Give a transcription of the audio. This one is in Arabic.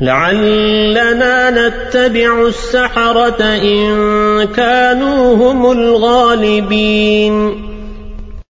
لعلنا نتبع السحرة إن كانوا هم الغالبين.